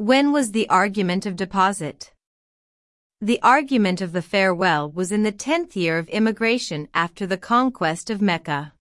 When was the argument of deposit? The argument of the farewell was in the tenth year of immigration after the conquest of Mecca.